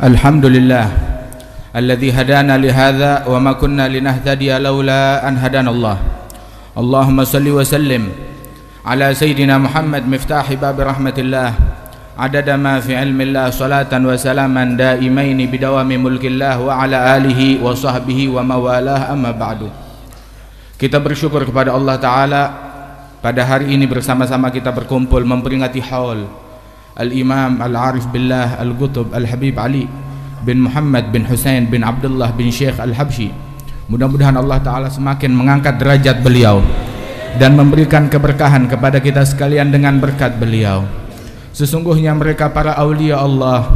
الحمد لله الذي هدانا لهذا وما كنا لنهتدي لولا أن هدانا الله اللهم صل وسلم على سيدنا محمد مفتاح باب رحمة الله عدد ما في علم الله صلاة وسلاما دائمين بدوام ملك الله وعلى آله وصحبه وموالاه أما بعد Kita bersyukur kepada Allah Ta'ala Pada hari ini bersama-sama kita berkumpul memperingati haul. Al-Imam Al-Arif Billah Al-Qutub Al-Habib Ali bin Muhammad bin Hussein bin Abdullah bin Syekh Al-Habshi Mudah-mudahan Allah Ta'ala semakin mengangkat derajat beliau Dan memberikan keberkahan kepada kita sekalian dengan berkat beliau. Sesungguhnya mereka para awliya Allah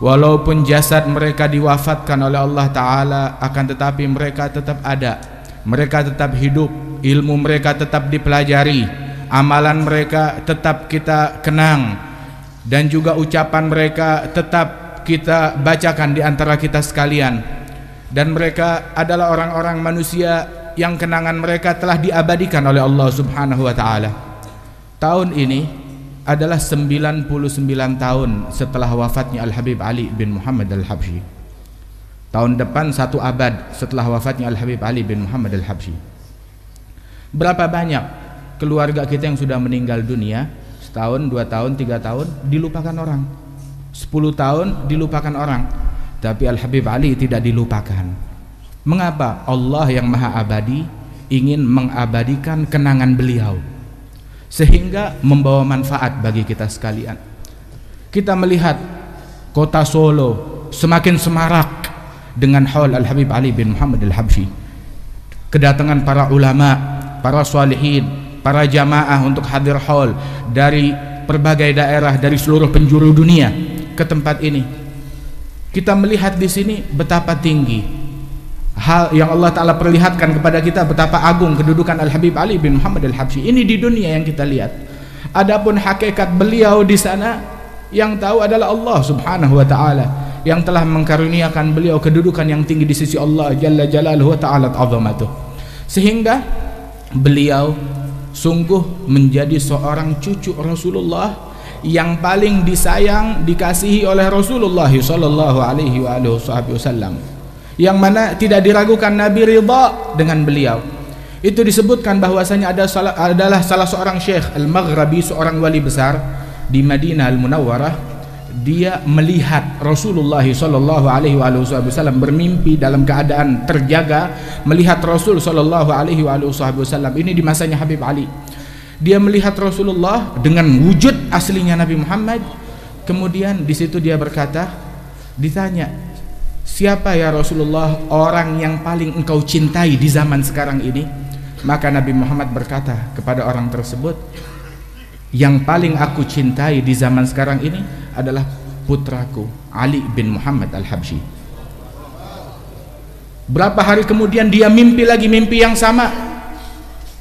Walaupun jasad mereka diwafatkan oleh Allah Ta'ala Akan tetapi mereka tetap ada. Mereka tetap hidup, ilmu mereka tetap dipelajari, amalan mereka tetap kita kenang dan juga ucapan mereka tetap kita bacakan di antara kita sekalian. Dan mereka adalah orang-orang manusia yang kenangan mereka telah diabadikan oleh Allah Subhanahu wa taala. Tahun ini adalah 99 tahun setelah wafatnya Al Habib Ali bin Muhammad Al Habsyi. Tahun depan satu abad setelah wafatnya Al-Habib Ali bin Muhammad Al-Habsyi. Berapa banyak keluarga kita yang sudah meninggal dunia setahun, dua tahun, tiga tahun dilupakan orang. Sepuluh tahun dilupakan orang. Tapi Al-Habib Ali tidak dilupakan. Mengapa? Allah yang maha abadi ingin mengabadikan kenangan beliau. Sehingga membawa manfaat bagi kita sekalian. Kita melihat kota Solo semakin semarak dengan haul Al-Habib Ali bin Muhammad Al-Habsyi kedatangan para ulama para salihin para jamaah untuk hadir haul dari berbagai daerah dari seluruh penjuru dunia ke tempat ini. Kita melihat di sini betapa tinggi. Hal yang Allah Ta'ala perlihatkan kepada kita betapa agung kedudukan Al-Habib Ali bin Muhammad Al-Habsyi. Ini di dunia yang kita lihat. Adapun hakikat beliau di sana yang tahu adalah Allah Subhanahu wa taala yang telah mengkaruniakan beliau kedudukan yang tinggi di sisi Allah Jalla Jalaluhu ta'ala sehingga beliau sungguh menjadi seorang cucu Rasulullah yang paling disayang dikasihi oleh Rasulullah sallallahu alaihi wasallam. Yang mana tidak diragukan Nabi ridha dengan beliau. Itu disebutkan bahwasanya ada salah, adalah salah seorang syekh al-Maghribi seorang wali besar di Madinah al-Munawwarah dia melihat Rasulullah sallallahu alaihi wasallam bermimpi dalam keadaan terjaga melihat Rasul sallallahu alaihi wasallam ini di masanya Habib Ali. Dia melihat Rasulullah dengan wujud aslinya Nabi Muhammad. Kemudian di situ dia berkata ditanya siapa ya Rasulullah orang yang paling engkau cintai di zaman sekarang ini? Maka Nabi Muhammad berkata kepada orang tersebut yang paling aku cintai di zaman sekarang ini adalah putraku Ali bin Muhammad Al-Habsyi. Berapa hari kemudian dia mimpi lagi mimpi yang sama?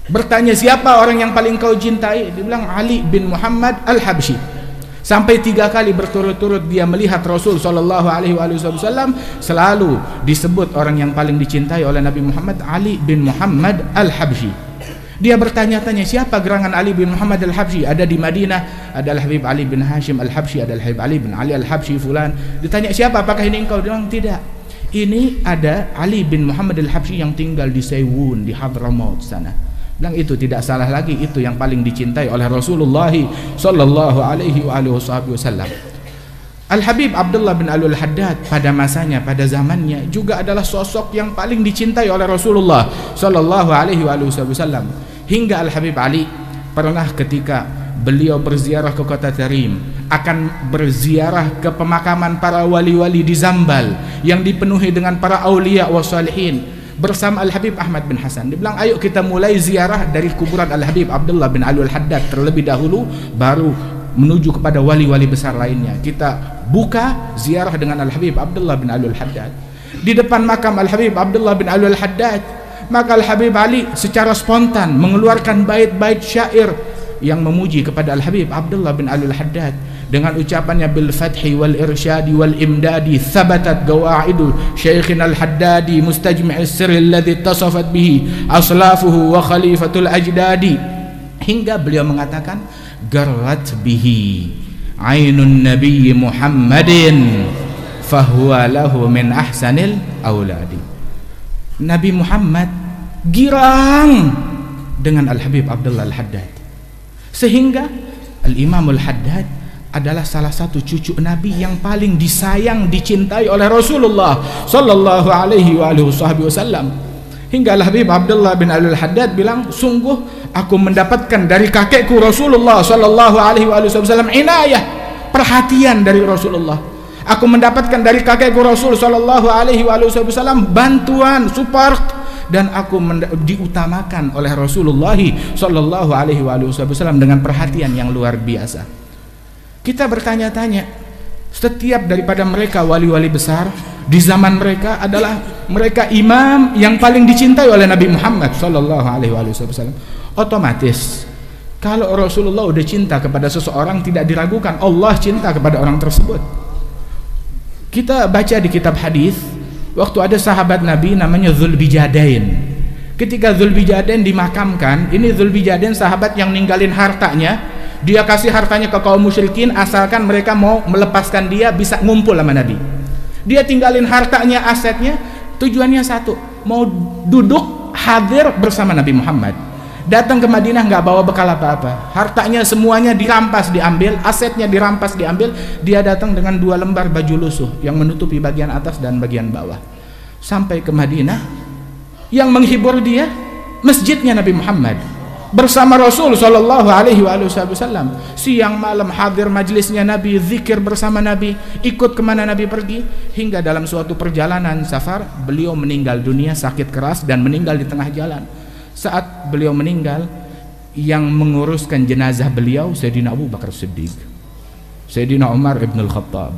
Bertanya siapa orang yang paling kau cintai? Dia bilang Ali bin Muhammad Al-Habsyi. Sampai tiga kali berturut-turut dia melihat Rasul Shallallahu Alaihi Wasallam selalu disebut orang yang paling dicintai oleh Nabi Muhammad Ali bin Muhammad Al-Habsyi dia bertanya-tanya siapa gerangan Ali bin Muhammad Al-Habsyi? Ada di Madinah, adalah Habib Ali bin Hashim Al-Habsyi, adalah Habib Ali bin Ali Al-Habsyi fulan. Ditanya siapa? Apakah ini engkau? Dia bilang tidak. Ini ada Ali bin Muhammad Al-Habsyi yang tinggal di Sewun di Hadramaut sana. Bilang itu tidak salah lagi, itu yang paling dicintai oleh Rasulullah sallallahu alaihi wasallam. Al-Habib Abdullah bin Alul Haddad pada masanya, pada zamannya juga adalah sosok yang paling dicintai oleh Rasulullah sallallahu alaihi wasallam hingga Al-Habib Ali pernah ketika beliau berziarah ke kota Tarim akan berziarah ke pemakaman para wali-wali di Zambal yang dipenuhi dengan para aulia wa salihin bersama Al-Habib Ahmad bin Hasan. Dibilang ayo kita mulai ziarah dari kuburan Al-Habib Abdullah bin Alul Haddad terlebih dahulu baru menuju kepada wali-wali besar lainnya. Kita buka ziarah dengan Al-Habib Abdullah bin Alul Haddad. Di depan makam Al-Habib Abdullah bin Alul Haddad maka Al-Habib Ali secara spontan mengeluarkan bait-bait syair yang memuji kepada Al-Habib Abdullah bin Alul Haddad dengan ucapannya bil fathi wal irsyadi wal imdadi thabatat gawaidu syaikhina al-haddadi mustajmi' sirri alladhi tasafat bihi aslafuhu wa khalifatul ajdadi. Hingga beliau mengatakan garrat bihi ainun nabiy Muhammadin fahuwa lahu min ahsanil auladi Nabi Muhammad girang dengan Al-Habib Abdullah Al-Haddad. Sehingga Al-Imam Al-Haddad adalah salah satu cucu Nabi yang paling disayang dicintai oleh Rasulullah sallallahu alaihi wasallam. Hingga Al-Habib Abdullah bin Al-Haddad bilang sungguh aku mendapatkan dari kakekku Rasulullah sallallahu alaihi wasallam inayah perhatian dari Rasulullah aku mendapatkan dari kakekku Rasul sallallahu alaihi wasallam bantuan support dan aku diutamakan oleh Rasulullah Shallallahu Alaihi Wasallam dengan perhatian yang luar biasa. Kita bertanya-tanya, setiap daripada mereka wali-wali besar di zaman mereka adalah mereka imam yang paling dicintai oleh Nabi Muhammad Shallallahu Alaihi Wasallam. Otomatis kalau Rasulullah udah cinta kepada seseorang tidak diragukan Allah cinta kepada orang tersebut. Kita baca di kitab hadis waktu ada sahabat Nabi namanya Zulbijadain ketika Zulbijadain dimakamkan ini Zulbijadain sahabat yang ninggalin hartanya dia kasih hartanya ke kaum musyrikin asalkan mereka mau melepaskan dia bisa ngumpul sama Nabi. Dia tinggalin hartanya asetnya tujuannya satu mau duduk hadir bersama Nabi Muhammad datang ke Madinah nggak bawa bekal apa-apa. Hartanya semuanya dirampas diambil asetnya dirampas diambil. Dia datang dengan dua lembar baju lusuh yang menutupi bagian atas dan bagian bawah. Sampai ke Madinah yang menghibur dia masjidnya Nabi Muhammad. Bersama Rasul Shallallahu Alaihi Wasallam. Siang malam hadir majelisnya Nabi zikir bersama Nabi ikut ke mana Nabi pergi. Hingga dalam suatu perjalanan safar beliau meninggal dunia sakit keras dan meninggal di tengah jalan saat beliau meninggal yang menguruskan jenazah beliau Sayyidina Abu Bakar Siddiq Sayyidina Umar Ibn Al-Khattab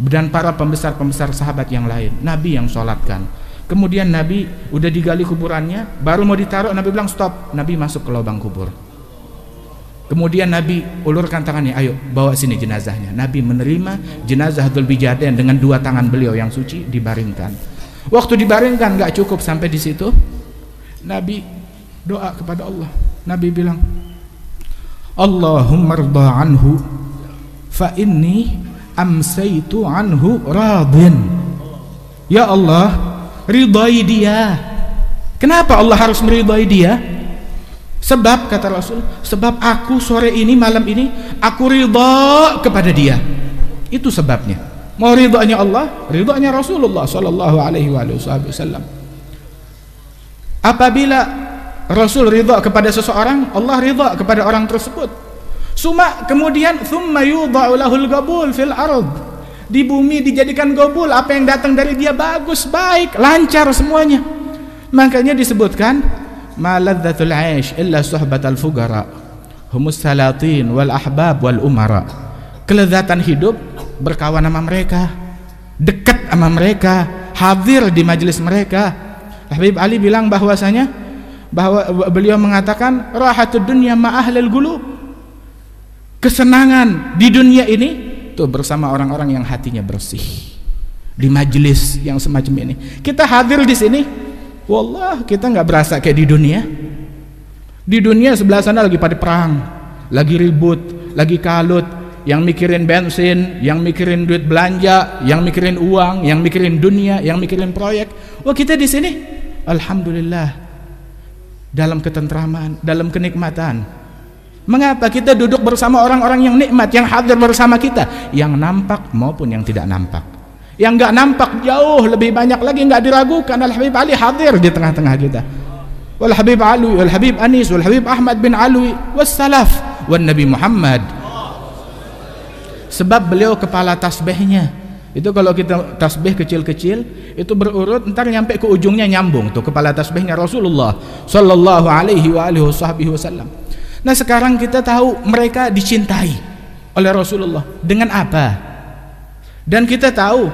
dan para pembesar-pembesar sahabat yang lain. Nabi yang sholatkan. Kemudian Nabi udah digali kuburannya baru mau ditaruh Nabi bilang stop. Nabi masuk ke lubang kubur. Kemudian Nabi ulurkan tangannya ayo bawa sini jenazahnya. Nabi menerima jenazah Dhul Bijaden dengan dua tangan beliau yang suci dibaringkan. Waktu dibaringkan gak cukup sampai di situ Nabi doa kepada Allah. Nabi bilang Allahumma rda anhu fa inni amsaitu anhu radin Ya Allah ridai dia. Kenapa Allah harus meridai dia? Sebab kata Rasul sebab aku sore ini malam ini aku ridha kepada dia. Itu sebabnya. Mau ridhanya Allah ridhanya Rasulullah sallallahu alaihi wasallam. Apabila Rasul ridha kepada seseorang, Allah ridha kepada orang tersebut. Suma kemudian thumma yudha'u lahul gabul fil ard. Di bumi dijadikan gabul, apa yang datang dari dia bagus, baik, lancar semuanya. Makanya disebutkan maladzatul 'aish illa suhbatal fugara. Humus salatin wal ahbab wal umara. Kelezatan hidup berkawan sama mereka, dekat sama mereka, hadir di majelis mereka. Habib Ali bilang bahwasanya bahwa beliau mengatakan rahatud dunya ma'ahlil gulub. Kesenangan di dunia ini tuh bersama orang-orang yang hatinya bersih. Di majelis yang semacam ini. Kita hadir di sini wallah kita nggak berasa kayak di dunia. Di dunia sebelah sana lagi pada perang lagi ribut lagi kalut. Yang mikirin bensin, yang mikirin duit belanja, yang mikirin uang, yang mikirin dunia, yang mikirin proyek. Wah kita di sini, alhamdulillah dalam ketentraman, dalam kenikmatan. Mengapa kita duduk bersama orang-orang yang nikmat, yang hadir bersama kita, yang nampak maupun yang tidak nampak. Yang enggak nampak jauh lebih banyak lagi enggak diragukan Al Habib Ali hadir di tengah-tengah kita. Wal Habib Ali, wal Habib Anis, wal Habib Ahmad bin Alwi, was salaf, wan Nabi Muhammad. Sebab beliau kepala tasbihnya itu kalau kita tasbih kecil-kecil itu berurut ntar nyampe ke ujungnya nyambung tuh kepala tasbihnya Rasulullah sallallahu alaihi wa alihi wasallam. Nah, sekarang kita tahu mereka dicintai oleh Rasulullah dengan apa? Dan kita tahu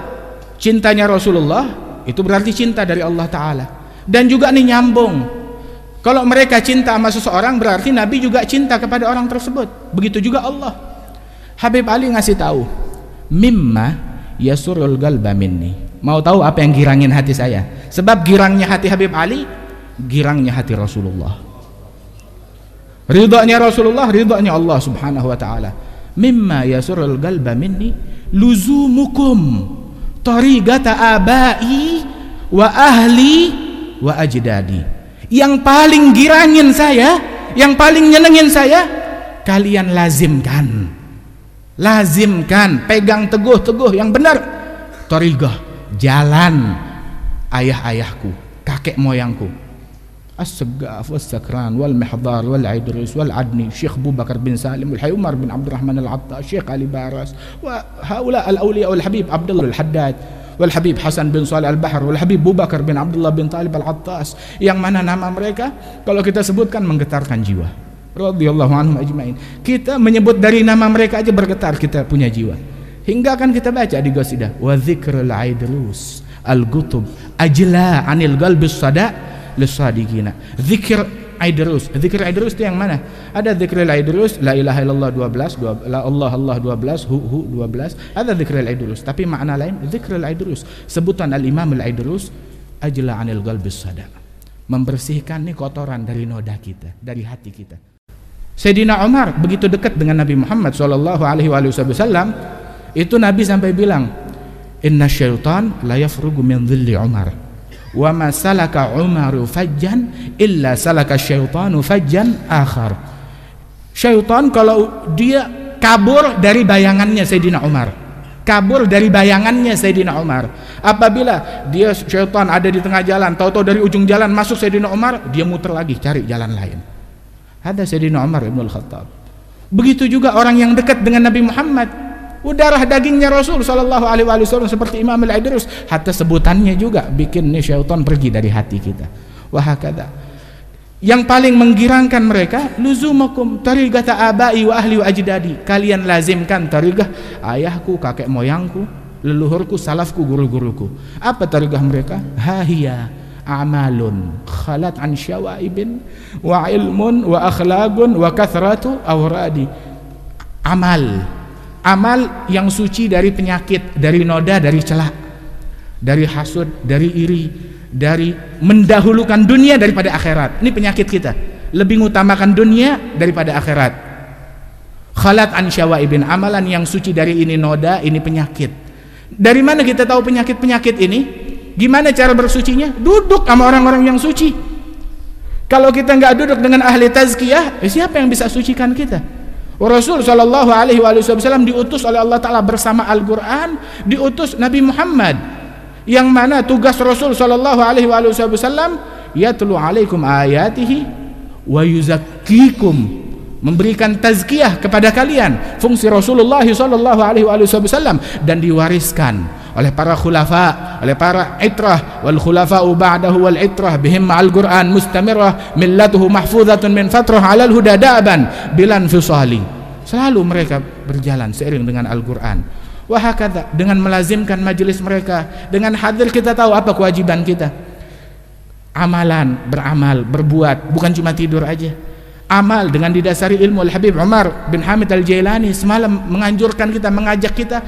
cintanya Rasulullah itu berarti cinta dari Allah taala. Dan juga nih nyambung. Kalau mereka cinta sama seseorang berarti Nabi juga cinta kepada orang tersebut. Begitu juga Allah. Habib Ali ngasih tahu, mimma yasurul galba minni. Mau tahu apa yang girangin hati saya? Sebab girangnya hati Habib Ali girangnya hati Rasulullah. Ridhanya Rasulullah ridhanya Allah subhanahu wa ta'ala. Mimma yasurul galba minni luzumukum tarigata abai wa ahli wa ajdadi. Yang paling girangin saya yang paling nyenengin saya kalian lazimkan lazimkan pegang teguh-teguh yang benar. Torigah jalan ayah-ayahku kakek moyangku. As-sagaf was-sakran wal mihdar wal idris wal adni syekh Abu Bakar bin Salim wal Umar bin Abdurrahman al-Atta syekh Ali Baras wa haula al-awliya wal habib Abdullah al-Haddad wal habib Hasan bin Salih al-Bahr wal habib Abu Bakar bin Abdullah bin Talib al-Attas. Yang mana nama mereka? Kalau kita sebutkan menggetarkan jiwa radhiyallahu anhum ajmain kita menyebut dari nama mereka aja bergetar kita punya jiwa hingga kan kita baca di Qasidah wa dzikrul aidrus al-gutub ajla anil qalbis sada lisadiqina dzikr Aidrus. Zikir Aidrus itu yang mana? Ada zikir Aidrus, la ilaha illallah 12, 12 la Allah Allah 12, hu hu 12. Ada zikir Aidrus, tapi makna lain zikir Aidrus. Sebutan Al-Imam Al-Aidrus ajla anil qalbis sada. Membersihkan nih kotoran dari noda kita, dari hati kita. Sayyidina Umar begitu dekat dengan Nabi Muhammad sallallahu alaihi wasallam, itu Nabi sampai bilang, "Inna syaitan la yafrugu min dhilli Umar." wa ma salaka Umaru fajjan illa salaka syaitanu fajjan akhar. Syaitan kalau dia kabur dari bayangannya Sayyidina Umar. Kabur dari bayangannya Sayyidina Umar. Apabila dia syaitan ada di tengah jalan tahu-tahu dari ujung jalan masuk Sayyidina Umar dia muter lagi cari jalan lain ada Sayyidina Umar Ibn Khattab begitu juga orang yang dekat dengan Nabi Muhammad Udarah dagingnya Rasul Shallallahu Alaihi Wasallam seperti Imam Al Idrus. Hatta sebutannya juga bikin nih syaitan pergi dari hati kita. Wahakada. Yang paling menggirangkan mereka luzumakum tarigata abai wa ahli wa ajdadi. Kalian lazimkan tarigah ayahku, kakek moyangku, leluhurku, salafku, guru-guruku. Apa tarigah mereka? Hahia amalun khalat an syawaibin wa ilmun wa akhlagun wa kathratu awradi. Amal amal yang suci dari penyakit, dari noda, dari celak, dari hasud, dari iri, dari mendahulukan dunia daripada akhirat. Ini penyakit kita. Lebih mengutamakan dunia daripada akhirat. Khalat an syawaibin amalan yang suci dari ini noda, ini penyakit. Dari mana kita tahu penyakit-penyakit ini? Gimana cara bersucinya? Duduk sama orang-orang yang suci. Kalau kita nggak duduk dengan ahli tazkiyah, eh, siapa yang bisa sucikan kita? Rasul Shallallahu Alaihi Wasallam diutus oleh Allah Taala bersama Al-Quran, diutus Nabi Muhammad, yang mana tugas Rasul Shallallahu Alaihi Wasallam yatlu alaikum ayatihi wa yuzakkikum memberikan tazkiyah kepada kalian fungsi Rasulullah Shallallahu Alaihi Wasallam dan diwariskan oleh para khulafa, oleh para itrah wal khulafa ba'dahu wal itrah bihim ma'al Qur'an mustamirah millatuhu mahfuzatun min fatrah 'alal huda da'ban bilan fisali. Selalu mereka berjalan seiring dengan Al-Qur'an. Wahakata dengan melazimkan majelis mereka, dengan hadir kita tahu apa kewajiban kita. Amalan, beramal, berbuat, bukan cuma tidur aja. Amal dengan didasari ilmu Al-Habib Umar bin Hamid Al-Jailani semalam menganjurkan kita, mengajak kita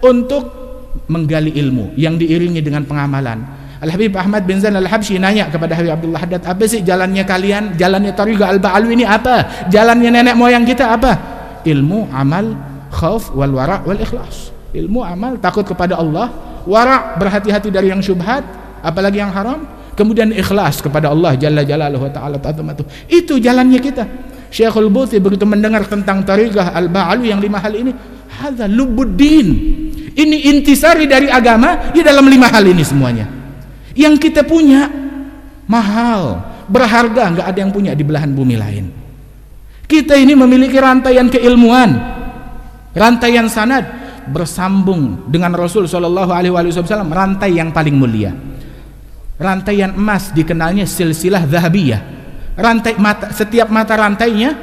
untuk menggali ilmu yang diiringi dengan pengamalan. Al-Habib Ahmad bin Zain Al-Habsyi nanya kepada Habib Abdullah Haddad, apa sih jalannya kalian? Jalannya Tariqah Al-Ba'alwi ini apa? Jalannya nenek moyang kita apa? Ilmu, amal, khauf, wal wara' wal ikhlas. Ilmu, amal, takut kepada Allah, wara' berhati-hati dari yang syubhat, apalagi yang haram, kemudian ikhlas kepada Allah Jalla Jalaluhu Ta'ala. Itu jalannya kita. Syekhul Buthi begitu mendengar tentang Tariqah Al-Ba'alwi yang lima hal ini, hadza lubuddin ini intisari dari agama ya dalam lima hal ini semuanya. Yang kita punya mahal. Berharga nggak ada yang punya di belahan bumi lain. Kita ini memiliki rantaian keilmuan. Rantaian sanad. Bersambung dengan Rasul Shallallahu Alaihi Wasallam rantai yang paling mulia. Rantaian emas dikenalnya silsilah zahabiyah. Rantai mata setiap mata rantainya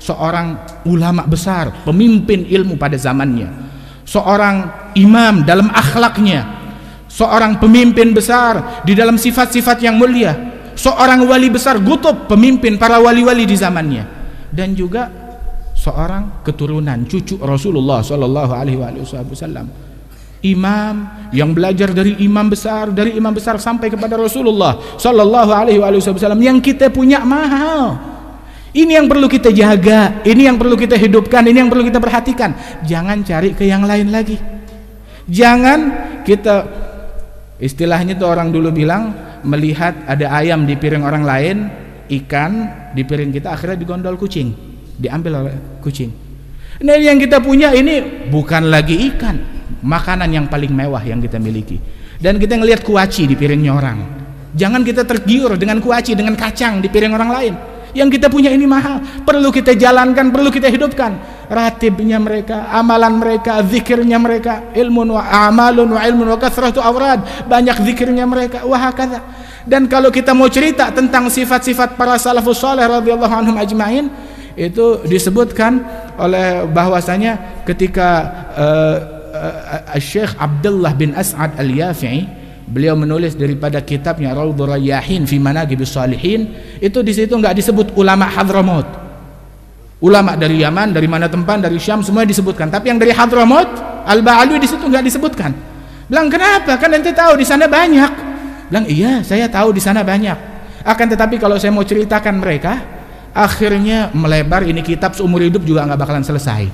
seorang ulama besar pemimpin ilmu pada zamannya seorang imam dalam akhlaknya seorang pemimpin besar di dalam sifat-sifat yang mulia seorang wali besar gutub pemimpin para wali-wali di zamannya dan juga seorang keturunan cucu Rasulullah Shallallahu Alaihi Wasallam. Imam yang belajar dari imam besar dari imam besar sampai kepada Rasulullah Shallallahu Alaihi Wasallam yang kita punya mahal ini yang perlu kita jaga, ini yang perlu kita hidupkan, ini yang perlu kita perhatikan. Jangan cari ke yang lain lagi. Jangan kita istilahnya tuh orang dulu bilang melihat ada ayam di piring orang lain ikan di piring kita akhirnya digondol kucing diambil oleh kucing nah yang kita punya ini bukan lagi ikan makanan yang paling mewah yang kita miliki dan kita ngelihat kuaci di piringnya orang jangan kita tergiur dengan kuaci dengan kacang di piring orang lain yang kita punya ini mahal. Perlu kita jalankan perlu kita hidupkan. Ratibnya mereka amalan mereka zikirnya mereka. Ilmun wa amalun wa ilmun wa awrad. Banyak zikirnya mereka. Wah kata dan kalau kita mau cerita tentang sifat-sifat para salafus saleh radhiyallahu anhum ajmain itu disebutkan oleh bahwasanya ketika uh, uh, Syekh Abdullah bin As'ad Al-Yafi'i beliau menulis daripada kitabnya Raudhur Rayyahin fi Manaqibis Salihin itu di situ enggak disebut ulama Hadramaut. Ulama dari Yaman dari mana tempat dari Syam semua disebutkan. Tapi yang dari Hadramaut Al-Ba'alwi di situ enggak disebutkan. Bilang kenapa? Kan ente tahu di sana banyak. Bilang iya saya tahu di sana banyak. Akan tetapi kalau saya mau ceritakan mereka akhirnya melebar ini kitab seumur hidup juga nggak bakalan selesai.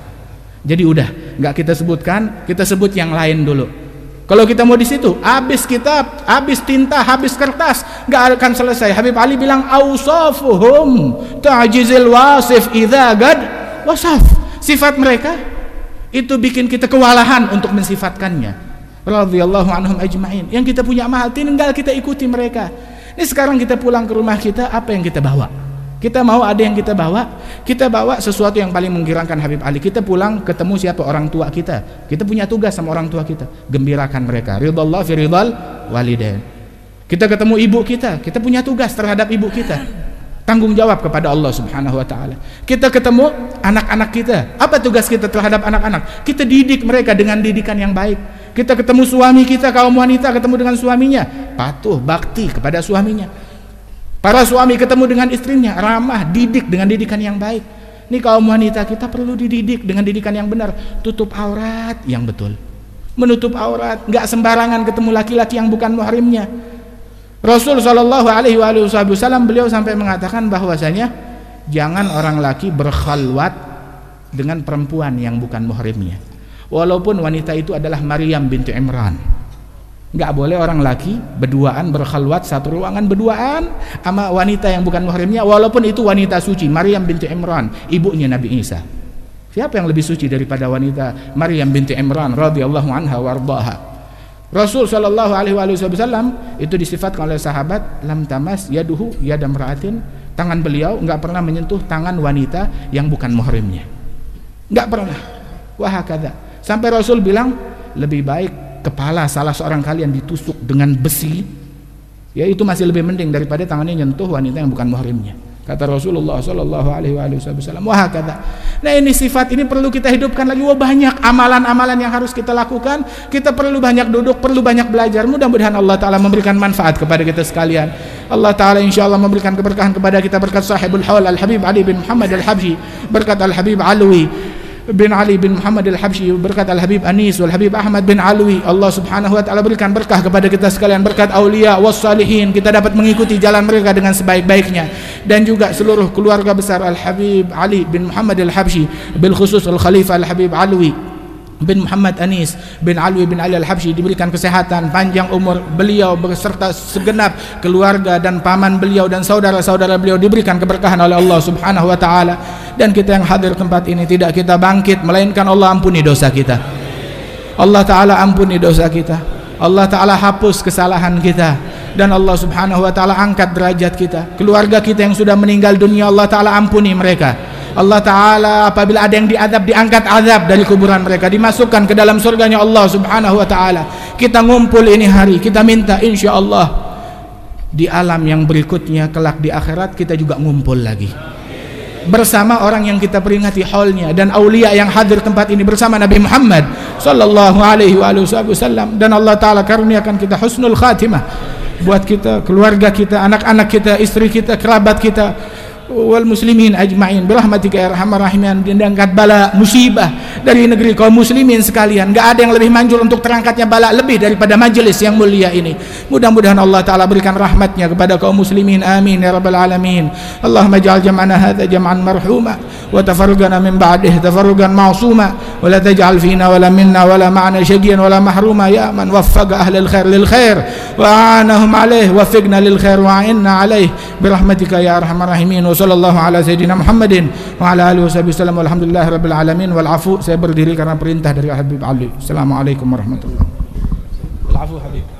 Jadi udah nggak kita sebutkan kita sebut yang lain dulu kalau kita mau di situ, habis kitab, habis tinta, habis kertas, nggak akan selesai. Habib Ali bilang, "Ausafuhum ta'jizil wasif idza gad wasaf." Sifat mereka itu bikin kita kewalahan untuk mensifatkannya. Radhiyallahu anhum ajmain. Yang kita punya mahal tinggal kita ikuti mereka. Ini sekarang kita pulang ke rumah kita, apa yang kita bawa? Kita mau ada yang kita bawa, kita bawa sesuatu yang paling menggirankan Habib Ali. Kita pulang ketemu siapa orang tua kita. Kita punya tugas sama orang tua kita, gembirakan mereka. Ridallah fi ridal walidain. Kita ketemu ibu kita, kita punya tugas terhadap ibu kita. Tanggung jawab kepada Allah Subhanahu wa taala. Kita ketemu anak-anak kita. Apa tugas kita terhadap anak-anak? Kita didik mereka dengan didikan yang baik. Kita ketemu suami kita, kaum wanita ketemu dengan suaminya, patuh, bakti kepada suaminya Para suami ketemu dengan istrinya, ramah, didik dengan didikan yang baik. Ini kaum wanita kita perlu dididik dengan didikan yang benar. Tutup aurat yang betul. Menutup aurat, nggak sembarangan ketemu laki-laki yang bukan muhrimnya. Rasul Shallallahu Alaihi Wasallam beliau sampai mengatakan bahwasanya jangan orang laki berkhalwat dengan perempuan yang bukan muhrimnya. Walaupun wanita itu adalah Maryam binti Imran nggak boleh orang laki berduaan berkhalwat satu ruangan berduaan sama wanita yang bukan muhrimnya walaupun itu wanita suci Maryam binti Imran ibunya Nabi Isa. Siapa yang lebih suci daripada wanita Maryam binti Imran radhiyallahu anha wardaha Rasul Shallallahu alaihi wasallam itu disifatkan oleh sahabat lam tamas yaduhu yadam ra'atin tangan beliau nggak pernah menyentuh tangan wanita yang bukan muhrimnya. Nggak pernah. Wah kata sampai Rasul bilang lebih baik kepala salah seorang kalian ditusuk dengan besi ya itu masih lebih mending daripada tangannya nyentuh wanita yang bukan muhrimnya. Kata Rasulullah Shallallahu Alaihi Wasallam wah kata nah ini sifat ini perlu kita hidupkan lagi. Wah banyak amalan-amalan yang harus kita lakukan. Kita perlu banyak duduk perlu banyak belajar. Mudah-mudahan Allah Taala memberikan manfaat kepada kita sekalian. Allah Taala insya Allah memberikan keberkahan kepada kita. Berkat sahibul hawl al Habib Ali bin Muhammad al Habsyi berkat al Habib Alwi bin Ali bin Muhammad al-Habsyi berkat Al-Habib Anis wal Habib Ahmad bin Alwi Allah Subhanahu wa taala berikan berkah kepada kita sekalian berkat aulia was salihin. Kita dapat mengikuti jalan mereka dengan sebaik-baiknya. Dan juga seluruh keluarga besar Al-Habib Ali bin Muhammad al-Habsyi bil khusus Al-Khalifah Al-Habib Alwi bin Muhammad Anis bin Alwi bin Ali Al-Habsyi diberikan kesehatan, panjang umur beliau beserta segenap keluarga dan paman beliau dan saudara-saudara beliau diberikan keberkahan oleh Allah Subhanahu wa taala dan kita yang hadir tempat ini tidak kita bangkit melainkan Allah ampuni dosa kita. Allah taala ampuni dosa kita. Allah taala hapus kesalahan kita dan Allah Subhanahu wa taala angkat derajat kita. Keluarga kita yang sudah meninggal dunia Allah taala ampuni mereka. Allah Ta'ala apabila ada yang diadab diangkat azab dari kuburan mereka dimasukkan ke dalam surganya Allah Subhanahu Wa Ta'ala. Kita ngumpul ini hari kita minta insya Allah di alam yang berikutnya kelak di akhirat kita juga ngumpul lagi. Bersama orang yang kita peringati haulnya dan aulia yang hadir tempat ini bersama Nabi Muhammad sallallahu alaihi wasallam. Dan Allah taala karuniakan kita husnul khatimah buat kita keluarga kita anak-anak kita istri kita kerabat kita wal muslimin ajmain. Birahmatika ya arhamar rahimin. Diangkat bala musibah dari negeri kaum muslimin sekalian. Enggak ada yang lebih manjur untuk terangkatnya bala lebih daripada majelis yang mulia ini. Mudah-mudahan Allah taala berikan rahmatnya kepada kaum muslimin. Amin ya rabbal alamin. Allahumma ja'al jam'ana hadza jam'an marhuma wa tafarrugana min ba'dih tafarrugan ma'suma wa la taj'al fina wa la minna wa la ma'ana shaqiyan wa la mahruma ya man waffaqa ahlal khair lil khair wa a'anahum alayh waffiqna lil khair wa a'inna alayh. Birahmatika ya arhamar rahimin sallallahu ala sayyidina Muhammadin wa ala alihi wasallam. Walhamdulillah rabbil alamin. Wal afu saya berdiri karena perintah dari Habib Ali. Assalamualaikum warahmatullahi wabarakatuh. Al afu Habib